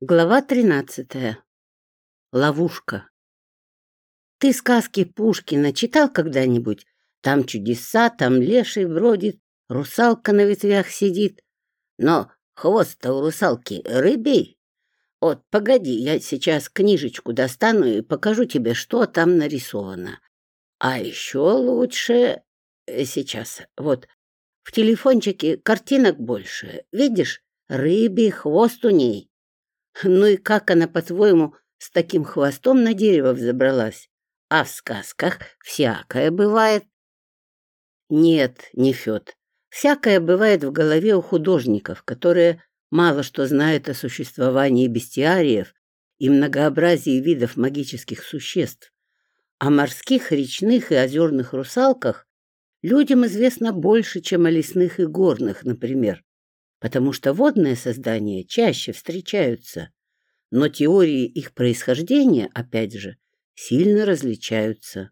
Глава тринадцатая. Ловушка. Ты сказки Пушкина читал когда-нибудь? Там чудеса, там леший бродит, русалка на ветвях сидит. Но хвост-то у русалки рыбий. Вот, погоди, я сейчас книжечку достану и покажу тебе, что там нарисовано. А еще лучше... Э, сейчас, вот, в телефончике картинок больше. Видишь, рыбий хвост у ней. Ну и как она, по-твоему, с таким хвостом на дерево взобралась? А в сказках всякое бывает. Нет, не Фёд. Всякое бывает в голове у художников, которые мало что знают о существовании бестиариев и многообразии видов магических существ. О морских, речных и озерных русалках людям известно больше, чем о лесных и горных, например потому что водные создания чаще встречаются, но теории их происхождения, опять же, сильно различаются.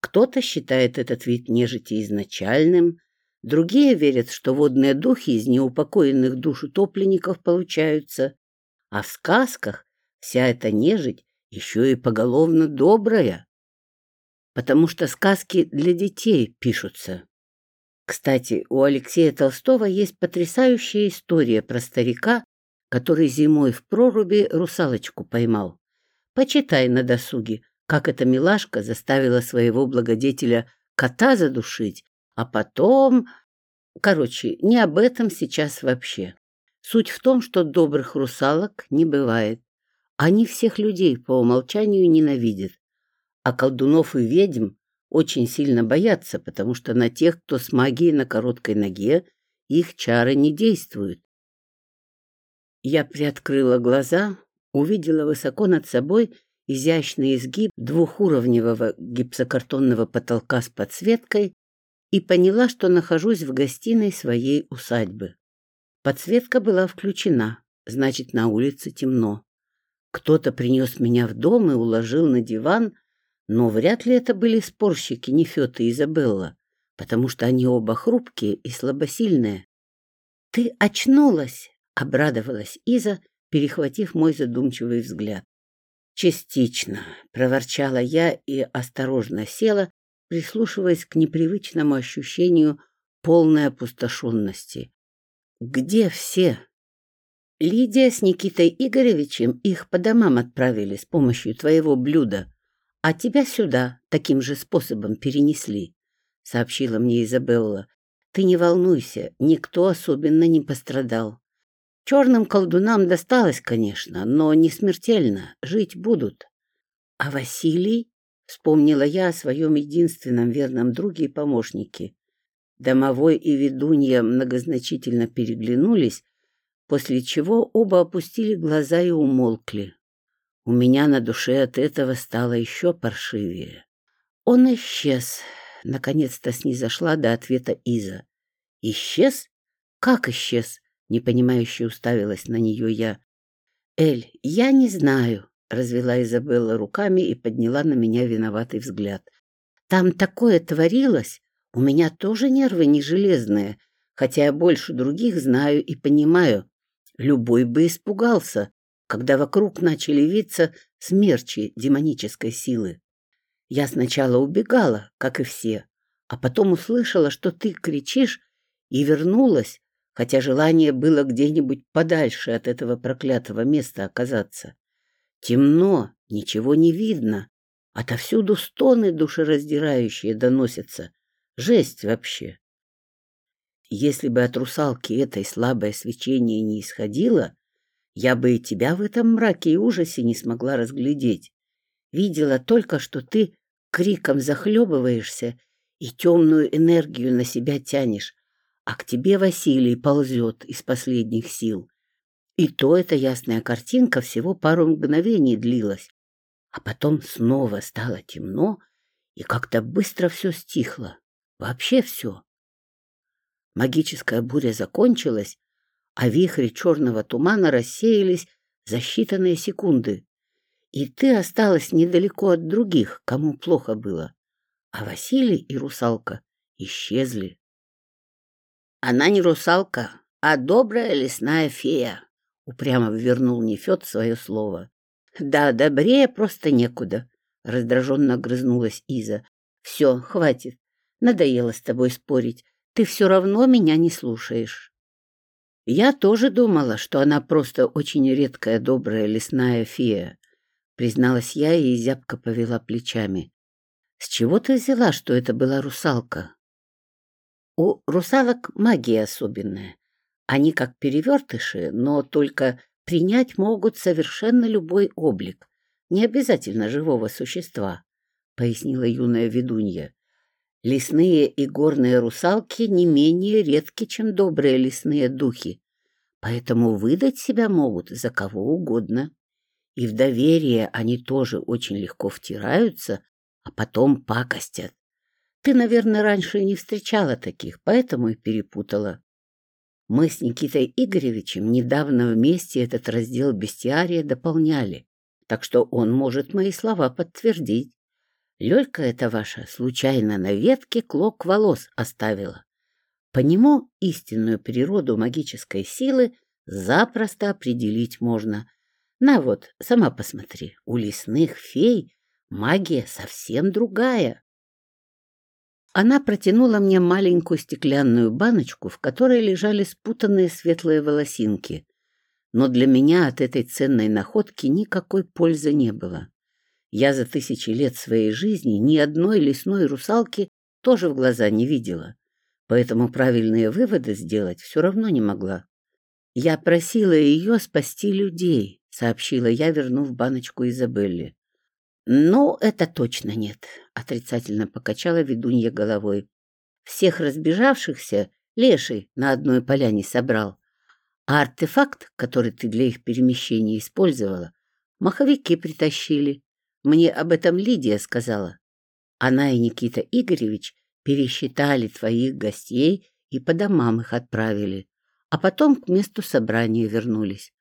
Кто-то считает этот вид нежити изначальным, другие верят, что водные духи из неупокоенных душ утопленников получаются, а в сказках вся эта нежить еще и поголовно добрая, потому что сказки для детей пишутся. Кстати, у Алексея Толстого есть потрясающая история про старика, который зимой в проруби русалочку поймал. Почитай на досуге, как эта милашка заставила своего благодетеля кота задушить, а потом... Короче, не об этом сейчас вообще. Суть в том, что добрых русалок не бывает. Они всех людей по умолчанию ненавидят, а колдунов и ведьм очень сильно боятся, потому что на тех, кто с магией на короткой ноге, их чары не действуют. Я приоткрыла глаза, увидела высоко над собой изящный изгиб двухуровневого гипсокартонного потолка с подсветкой и поняла, что нахожусь в гостиной своей усадьбы. Подсветка была включена, значит, на улице темно. Кто-то принес меня в дом и уложил на диван, но вряд ли это были спорщики Нефёта и Изабелла, потому что они оба хрупкие и слабосильные. — Ты очнулась! — обрадовалась Иза, перехватив мой задумчивый взгляд. — Частично, — проворчала я и осторожно села, прислушиваясь к непривычному ощущению полной опустошенности. — Где все? Лидия с Никитой Игоревичем их по домам отправили с помощью твоего блюда, а тебя сюда таким же способом перенесли, — сообщила мне Изабелла. Ты не волнуйся, никто особенно не пострадал. Черным колдунам досталось, конечно, но не смертельно, жить будут. А Василий? — вспомнила я о своем единственном верном друге и помощнике. Домовой и ведунья многозначительно переглянулись, после чего оба опустили глаза и умолкли. У меня на душе от этого стало еще паршивее. Он исчез. Наконец-то снизошла до ответа Иза. Исчез? Как исчез? Непонимающе уставилась на нее я. Эль, я не знаю, развела Изабелла руками и подняла на меня виноватый взгляд. Там такое творилось. У меня тоже нервы не железные, хотя я больше других знаю и понимаю. Любой бы испугался, когда вокруг начали виться смерчи демонической силы. Я сначала убегала, как и все, а потом услышала, что ты кричишь, и вернулась, хотя желание было где-нибудь подальше от этого проклятого места оказаться. Темно, ничего не видно, отовсюду стоны душераздирающие доносятся. Жесть вообще. Если бы от русалки этой слабое свечение не исходило, я бы и тебя в этом мраке и ужасе не смогла разглядеть. Видела только, что ты криком захлебываешься и темную энергию на себя тянешь, а к тебе Василий ползет из последних сил. И то эта ясная картинка всего пару мгновений длилась, а потом снова стало темно, и как-то быстро все стихло. Вообще все. Магическая буря закончилась, а вихри черного тумана рассеялись за считанные секунды. И ты осталась недалеко от других, кому плохо было. А Василий и русалка исчезли. Она не русалка, а добрая лесная фея, — упрямо вернул Нефед свое слово. «Да, добрее просто некуда», — раздраженно огрызнулась Иза. «Все, хватит. Надоело с тобой спорить. Ты все равно меня не слушаешь». Я тоже думала, что она просто очень редкая добрая лесная фея, призналась я и зябко повела плечами. С чего ты взяла, что это была русалка? У русалок магия особенная. Они как перевертыши, но только принять могут совершенно любой облик, не обязательно живого существа, — пояснила юная ведунья. Лесные и горные русалки не менее редки, чем добрые лесные духи, поэтому выдать себя могут за кого угодно. И в доверие они тоже очень легко втираются, а потом пакостят. Ты, наверное, раньше не встречала таких, поэтому и перепутала. Мы с Никитой Игоревичем недавно вместе этот раздел бестиария дополняли, так что он может мои слова подтвердить. Лёлька это ваша случайно на ветке клок волос оставила. По нему истинную природу магической силы запросто определить можно. На вот, сама посмотри, у лесных фей магия совсем другая. Она протянула мне маленькую стеклянную баночку, в которой лежали спутанные светлые волосинки. Но для меня от этой ценной находки никакой пользы не было. Я за тысячи лет своей жизни ни одной лесной русалки тоже в глаза не видела, поэтому правильные выводы сделать все равно не могла. «Я просила ее спасти людей», — сообщила я, вернув баночку Изабелле. «Ну, это точно нет», — отрицательно покачала ведунья головой. «Всех разбежавшихся леший на одной поляне собрал, а артефакт, который ты для их перемещения использовала, маховики притащили. Мне об этом Лидия сказала. Она и Никита Игоревич пересчитали твоих гостей и по домам их отправили, а потом к месту собрания вернулись.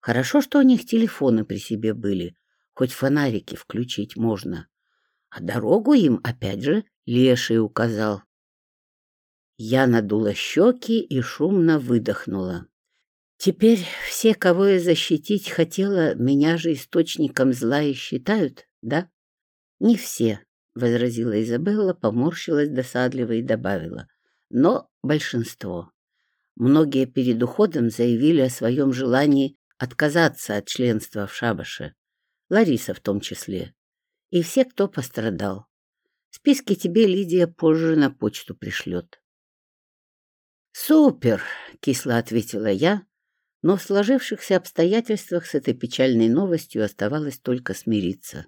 Хорошо, что у них телефоны при себе были, хоть фонарики включить можно. А дорогу им, опять же, леший указал. Я надула щеки и шумно выдохнула. Теперь все, кого я защитить хотела, меня же источником зла и считают, да? Не все, — возразила Изабелла, поморщилась досадливо и добавила. Но большинство. Многие перед уходом заявили о своем желании отказаться от членства в шабаше. Лариса в том числе. И все, кто пострадал. Списки тебе Лидия позже на почту пришлет. «Супер!» — кисло ответила я, но в сложившихся обстоятельствах с этой печальной новостью оставалось только смириться.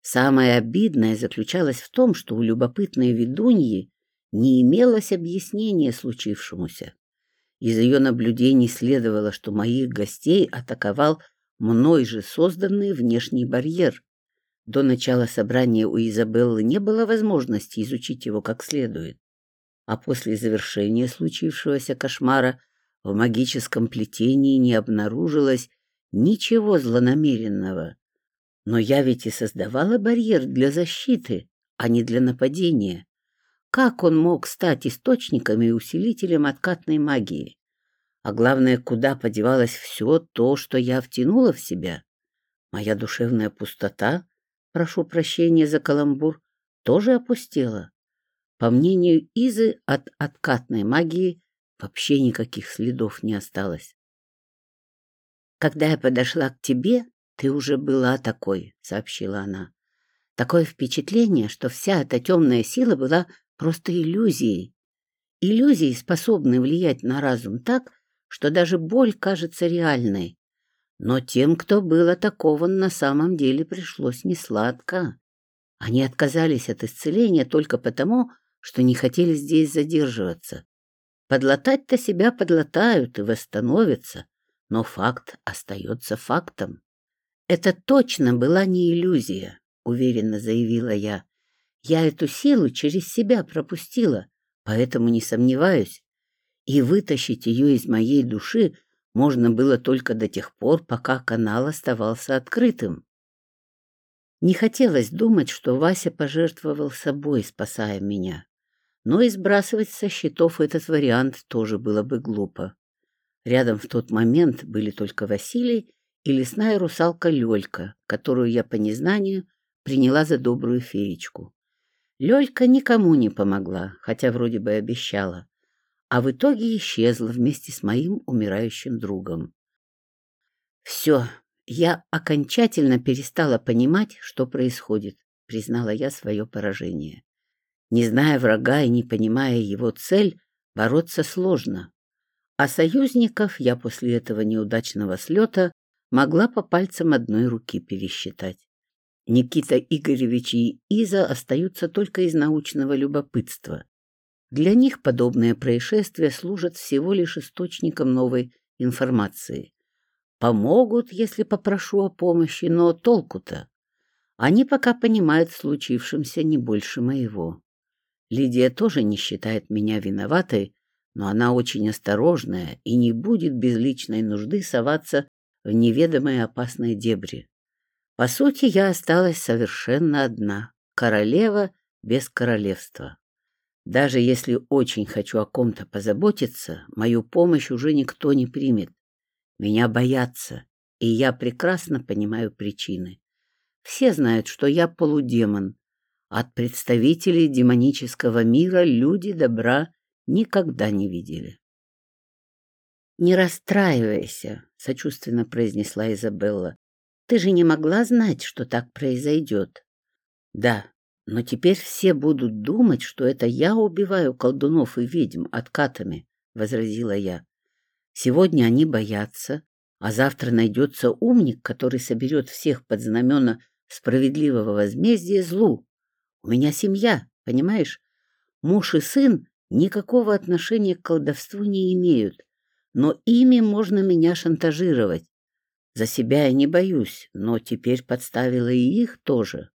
Самое обидное заключалось в том, что у любопытной ведуньи не имелось объяснения случившемуся. Из ее наблюдений следовало, что моих гостей атаковал мной же созданный внешний барьер. До начала собрания у Изабеллы не было возможности изучить его как следует. А после завершения случившегося кошмара в магическом плетении не обнаружилось ничего злонамеренного. Но я ведь и создавала барьер для защиты, а не для нападения. Как он мог стать источником и усилителем откатной магии? А главное, куда подевалось все то, что я втянула в себя? Моя душевная пустота, прошу прощения за каламбур, тоже опустела. По мнению Изы, от откатной магии вообще никаких следов не осталось. «Когда я подошла к тебе, ты уже была такой», — сообщила она. «Такое впечатление, что вся эта темная сила была просто иллюзией. Иллюзии способны влиять на разум так, что даже боль кажется реальной. Но тем, кто был атакован, на самом деле пришлось несладко. Они отказались от исцеления только потому, что не хотели здесь задерживаться. Подлатать-то себя подлатают и восстановятся, но факт остается фактом. «Это точно была не иллюзия», — уверенно заявила я. «Я эту силу через себя пропустила, поэтому не сомневаюсь, и вытащить ее из моей души можно было только до тех пор, пока канал оставался открытым. Не хотелось думать, что Вася пожертвовал собой, спасая меня. Но и сбрасывать со счетов этот вариант тоже было бы глупо. Рядом в тот момент были только Василий и лесная русалка Лёлька, которую я по незнанию приняла за добрую феечку. Лёлька никому не помогла, хотя вроде бы обещала, а в итоге исчезла вместе с моим умирающим другом. Все, я окончательно перестала понимать, что происходит, признала я свое поражение. Не зная врага и не понимая его цель, бороться сложно. А союзников я после этого неудачного слета могла по пальцам одной руки пересчитать. Никита Игоревич и Иза остаются только из научного любопытства. Для них подобные происшествия служат всего лишь источником новой информации. Помогут, если попрошу о помощи, но толку-то? Они пока понимают в случившемся не больше моего. Лидия тоже не считает меня виноватой, но она очень осторожная и не будет без личной нужды соваться в неведомые опасные дебри. По сути, я осталась совершенно одна, королева без королевства. Даже если очень хочу о ком-то позаботиться, мою помощь уже никто не примет. Меня боятся, и я прекрасно понимаю причины. Все знают, что я полудемон. От представителей демонического мира люди добра никогда не видели. «Не расстраивайся», — сочувственно произнесла Изабелла. «Ты же не могла знать, что так произойдет». «Да, но теперь все будут думать, что это я убиваю колдунов и ведьм откатами», — возразила я. «Сегодня они боятся, а завтра найдется умник, который соберет всех под знамена справедливого возмездия злу. У меня семья, понимаешь? Муж и сын никакого отношения к колдовству не имеют, но ими можно меня шантажировать. За себя я не боюсь, но теперь подставила и их тоже.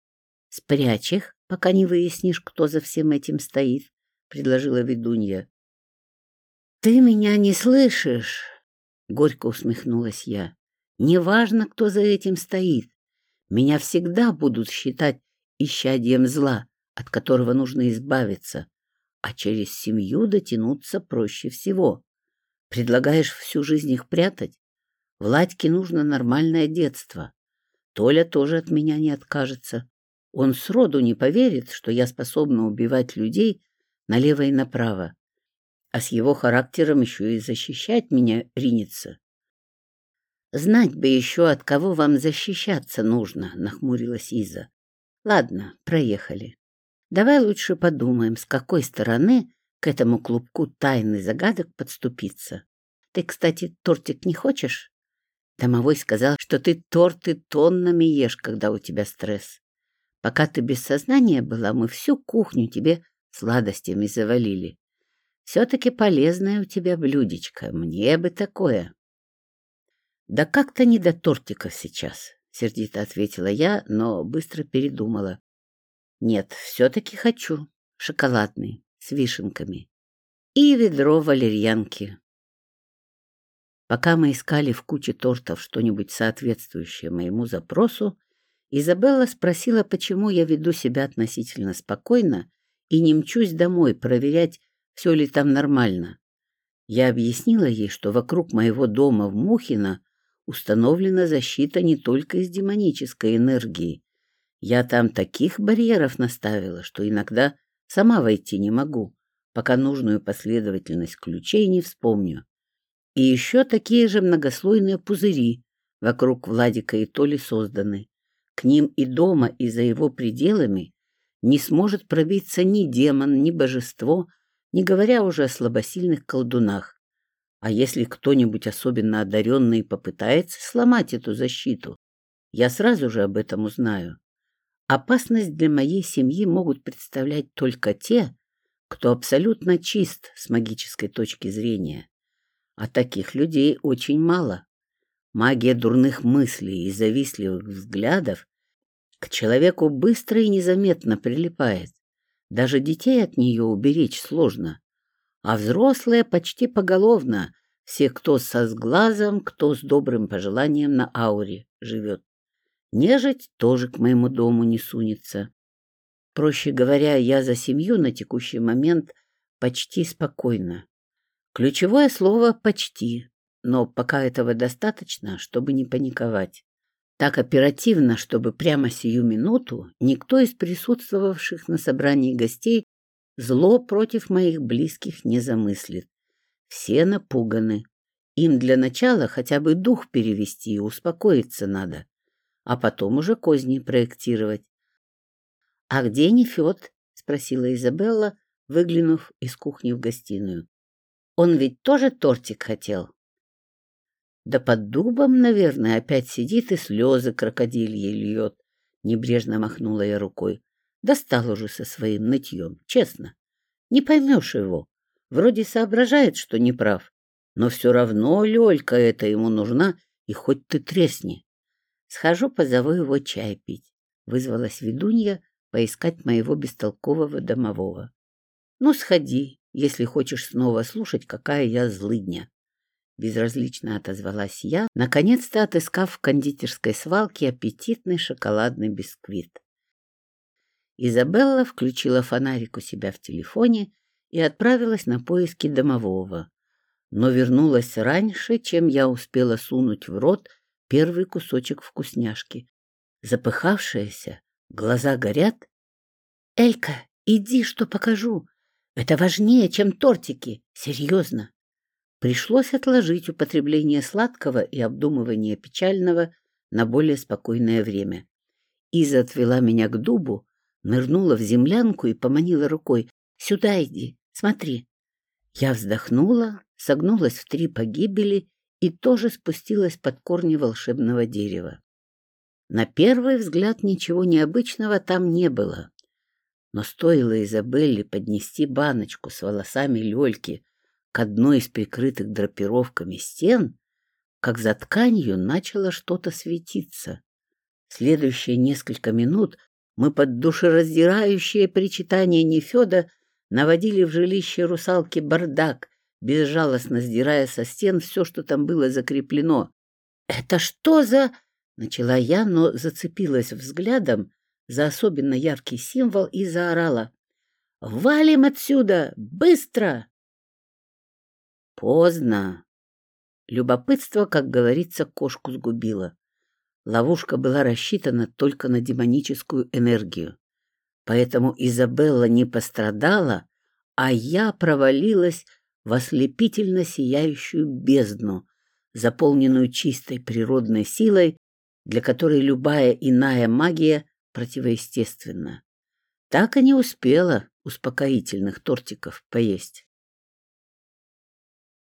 — Спрячь их, пока не выяснишь, кто за всем этим стоит, — предложила ведунья. — Ты меня не слышишь? — горько усмехнулась я. — Неважно, кто за этим стоит. Меня всегда будут считать исчадием зла, от которого нужно избавиться, а через семью дотянуться проще всего. Предлагаешь всю жизнь их прятать? Владьке нужно нормальное детство. Толя тоже от меня не откажется. Он сроду не поверит, что я способна убивать людей налево и направо. А с его характером еще и защищать меня ринется. «Знать бы еще, от кого вам защищаться нужно», — нахмурилась Иза. «Ладно, проехали. Давай лучше подумаем, с какой стороны к этому клубку тайны загадок подступиться. Ты, кстати, тортик не хочешь?» Домовой сказал, что ты торты тоннами ешь, когда у тебя стресс. Пока ты без сознания была, мы всю кухню тебе сладостями завалили. Все-таки полезное у тебя блюдечко, мне бы такое. Да как-то не до тортиков сейчас, сердито ответила я, но быстро передумала. Нет, все-таки хочу. Шоколадный, с вишенками. И ведро валерьянки. Пока мы искали в куче тортов что-нибудь соответствующее моему запросу, Изабелла спросила, почему я веду себя относительно спокойно и не мчусь домой проверять, все ли там нормально. Я объяснила ей, что вокруг моего дома в Мухино установлена защита не только из демонической энергии. Я там таких барьеров наставила, что иногда сама войти не могу, пока нужную последовательность ключей не вспомню. И еще такие же многослойные пузыри вокруг Владика и Толи созданы. К ним и дома, и за его пределами не сможет пробиться ни демон, ни божество, не говоря уже о слабосильных колдунах. А если кто-нибудь особенно одаренный попытается сломать эту защиту, я сразу же об этом узнаю. Опасность для моей семьи могут представлять только те, кто абсолютно чист с магической точки зрения. А таких людей очень мало. Магия дурных мыслей и завистливых взглядов к человеку быстро и незаметно прилипает. Даже детей от нее уберечь сложно. А взрослые почти поголовно, все, кто со сглазом, кто с добрым пожеланием на ауре живет. Нежить тоже к моему дому не сунется. Проще говоря, я за семью на текущий момент почти спокойна. Ключевое слово «почти», но пока этого достаточно, чтобы не паниковать. Так оперативно, чтобы прямо сию минуту никто из присутствовавших на собрании гостей зло против моих близких не замыслит. Все напуганы. Им для начала хотя бы дух перевести и успокоиться надо, а потом уже козни проектировать. — А где Нефед? — спросила Изабелла, выглянув из кухни в гостиную. — Он ведь тоже тортик хотел? Да под дубом, наверное, опять сидит и слезы крокодильи льет. Небрежно махнула я рукой. Достал уже со своим нытьем, честно. Не поймешь его. Вроде соображает, что не прав. Но все равно Лёлька это ему нужна, и хоть ты тресни. Схожу, позову его чай пить. Вызвалась ведунья поискать моего бестолкового домового. Ну, сходи, если хочешь снова слушать, какая я злыдня безразлично отозвалась я, наконец-то отыскав в кондитерской свалке аппетитный шоколадный бисквит. Изабелла включила фонарик у себя в телефоне и отправилась на поиски домового, но вернулась раньше, чем я успела сунуть в рот первый кусочек вкусняшки. Запыхавшаяся, глаза горят. — Элька, иди, что покажу. Это важнее, чем тортики. Серьезно. Пришлось отложить употребление сладкого и обдумывание печального на более спокойное время. Иза отвела меня к дубу, нырнула в землянку и поманила рукой. «Сюда иди, смотри». Я вздохнула, согнулась в три погибели и тоже спустилась под корни волшебного дерева. На первый взгляд ничего необычного там не было. Но стоило Изабелле поднести баночку с волосами Лёльки к одной из прикрытых драпировками стен, как за тканью начало что-то светиться. Следующие несколько минут мы под душераздирающее причитание Нефеда наводили в жилище русалки бардак, безжалостно сдирая со стен все, что там было закреплено. «Это что за...» — начала я, но зацепилась взглядом за особенно яркий символ и заорала. «Валим отсюда! Быстро!» Поздно. Любопытство, как говорится, кошку сгубило. Ловушка была рассчитана только на демоническую энергию. Поэтому Изабелла не пострадала, а я провалилась в ослепительно сияющую бездну, заполненную чистой природной силой, для которой любая иная магия противоестественна. Так и не успела успокоительных тортиков поесть.